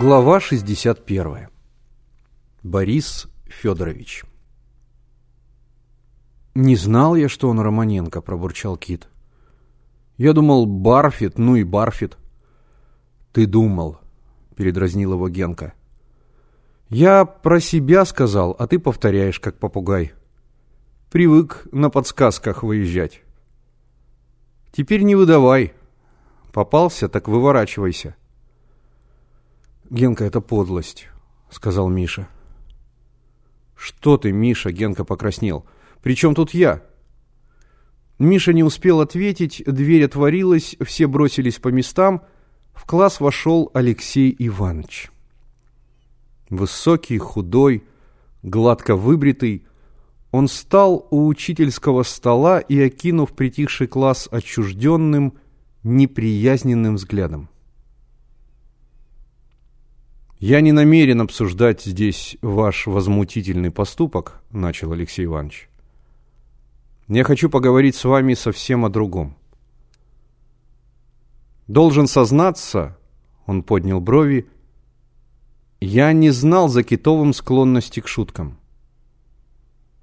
Глава 61. Борис Федорович. «Не знал я, что он Романенко», — пробурчал Кит. «Я думал, Барфит, ну и Барфит». «Ты думал», — передразнил его Генка. «Я про себя сказал, а ты повторяешь, как попугай. Привык на подсказках выезжать». «Теперь не выдавай. Попался, так выворачивайся». «Генка, это подлость», — сказал Миша. «Что ты, Миша?» — Генка покраснел. «При чем тут я?» Миша не успел ответить, дверь отворилась, все бросились по местам. В класс вошел Алексей Иванович. Высокий, худой, гладко выбритый, он встал у учительского стола и, окинув притихший класс отчужденным, неприязненным взглядом. «Я не намерен обсуждать здесь ваш возмутительный поступок», — начал Алексей Иванович. «Я хочу поговорить с вами совсем о другом. Должен сознаться, — он поднял брови, — я не знал за Китовым склонности к шуткам.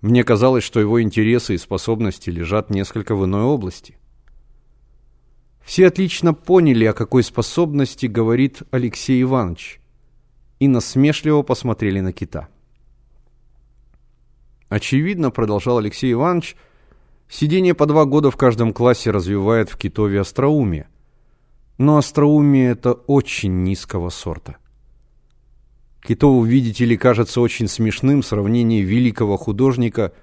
Мне казалось, что его интересы и способности лежат несколько в иной области. Все отлично поняли, о какой способности говорит Алексей Иванович — и насмешливо посмотрели на кита. Очевидно, продолжал Алексей Иванович, сидение по два года в каждом классе развивает в китове остроумие. Но остроумие это очень низкого сорта. Китову, видите ли, кажется очень смешным сравнение великого художника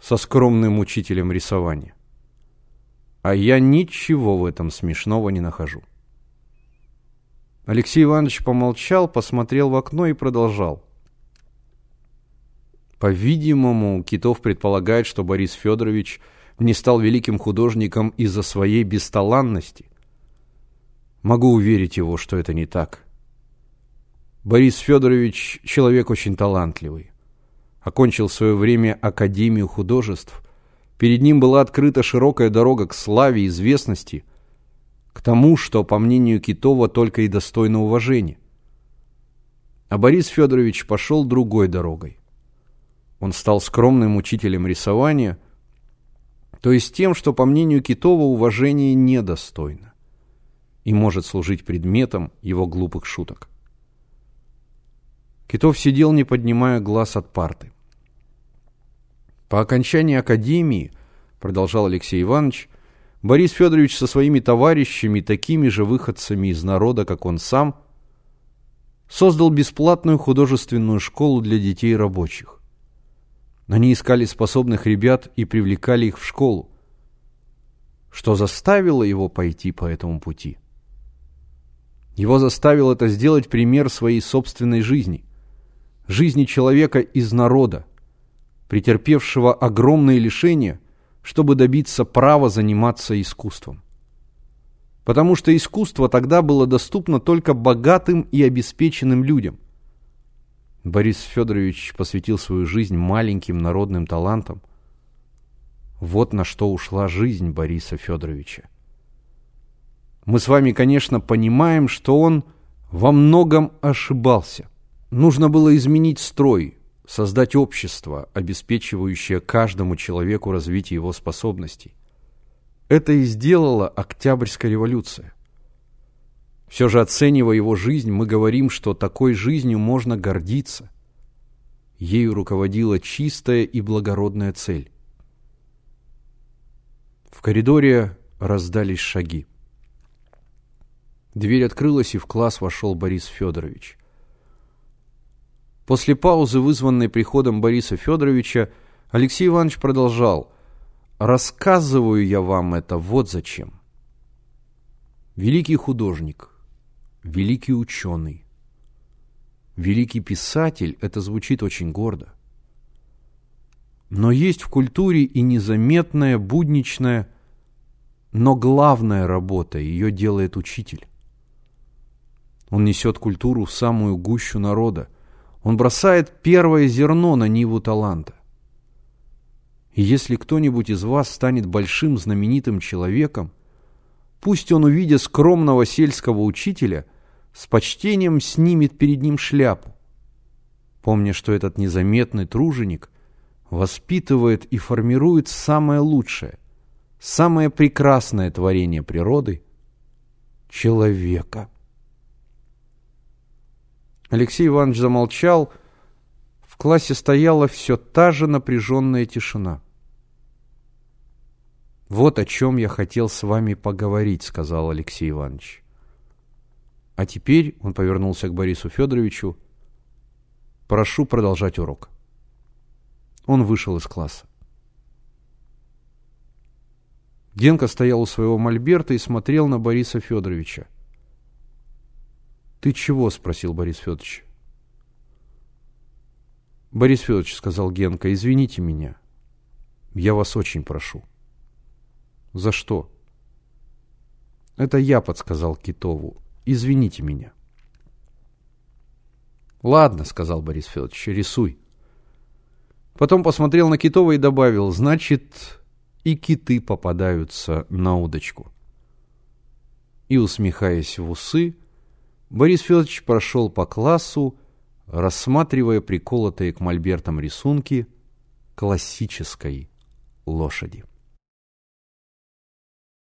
со скромным учителем рисования. А я ничего в этом смешного не нахожу. Алексей Иванович помолчал, посмотрел в окно и продолжал. По-видимому, Китов предполагает, что Борис Федорович не стал великим художником из-за своей бесталанности. Могу уверить его, что это не так. Борис Федорович человек очень талантливый. Окончил в свое время Академию художеств. Перед ним была открыта широкая дорога к славе и известности – к тому, что, по мнению Китова, только и достойно уважения. А Борис Федорович пошел другой дорогой. Он стал скромным учителем рисования, то есть тем, что, по мнению Китова, уважение недостойно и может служить предметом его глупых шуток. Китов сидел, не поднимая глаз от парты. По окончании академии, продолжал Алексей Иванович, Борис Федорович со своими товарищами, такими же выходцами из народа, как он сам, создал бесплатную художественную школу для детей рабочих. Они искали способных ребят и привлекали их в школу. Что заставило его пойти по этому пути? Его заставил это сделать пример своей собственной жизни, жизни человека из народа, претерпевшего огромные лишения – чтобы добиться права заниматься искусством. Потому что искусство тогда было доступно только богатым и обеспеченным людям. Борис Федорович посвятил свою жизнь маленьким народным талантам. Вот на что ушла жизнь Бориса Федоровича. Мы с вами, конечно, понимаем, что он во многом ошибался. Нужно было изменить строй, создать общество, обеспечивающее каждому человеку развитие его способностей. Это и сделала Октябрьская революция. Все же оценивая его жизнь, мы говорим, что такой жизнью можно гордиться. Ею руководила чистая и благородная цель. В коридоре раздались шаги. Дверь открылась, и в класс вошел Борис Федорович. После паузы, вызванной приходом Бориса Федоровича, Алексей Иванович продолжал. «Рассказываю я вам это вот зачем. Великий художник, великий ученый, великий писатель – это звучит очень гордо. Но есть в культуре и незаметная, будничная, но главная работа, ее делает учитель. Он несет культуру в самую гущу народа – он бросает первое зерно на ниву таланта. И если кто-нибудь из вас станет большим знаменитым человеком, пусть он, увидя скромного сельского учителя, с почтением снимет перед ним шляпу, помня, что этот незаметный труженик воспитывает и формирует самое лучшее, самое прекрасное творение природы — человека. Алексей Иванович замолчал. В классе стояла все та же напряженная тишина. «Вот о чем я хотел с вами поговорить», — сказал Алексей Иванович. «А теперь», — он повернулся к Борису Федоровичу, — «прошу продолжать урок». Он вышел из класса. Генка стоял у своего мольберта и смотрел на Бориса Федоровича. «Ты чего?» — спросил Борис Федорович. «Борис Федорович», — сказал Генка, — «извините меня. Я вас очень прошу». «За что?» «Это я подсказал Китову. Извините меня». «Ладно», — сказал Борис Федорович, — «рисуй». Потом посмотрел на Китова и добавил, значит, и киты попадаются на удочку. И, усмехаясь в усы, Борис Федорович прошел по классу, рассматривая приколотые к мольбертам рисунки классической лошади.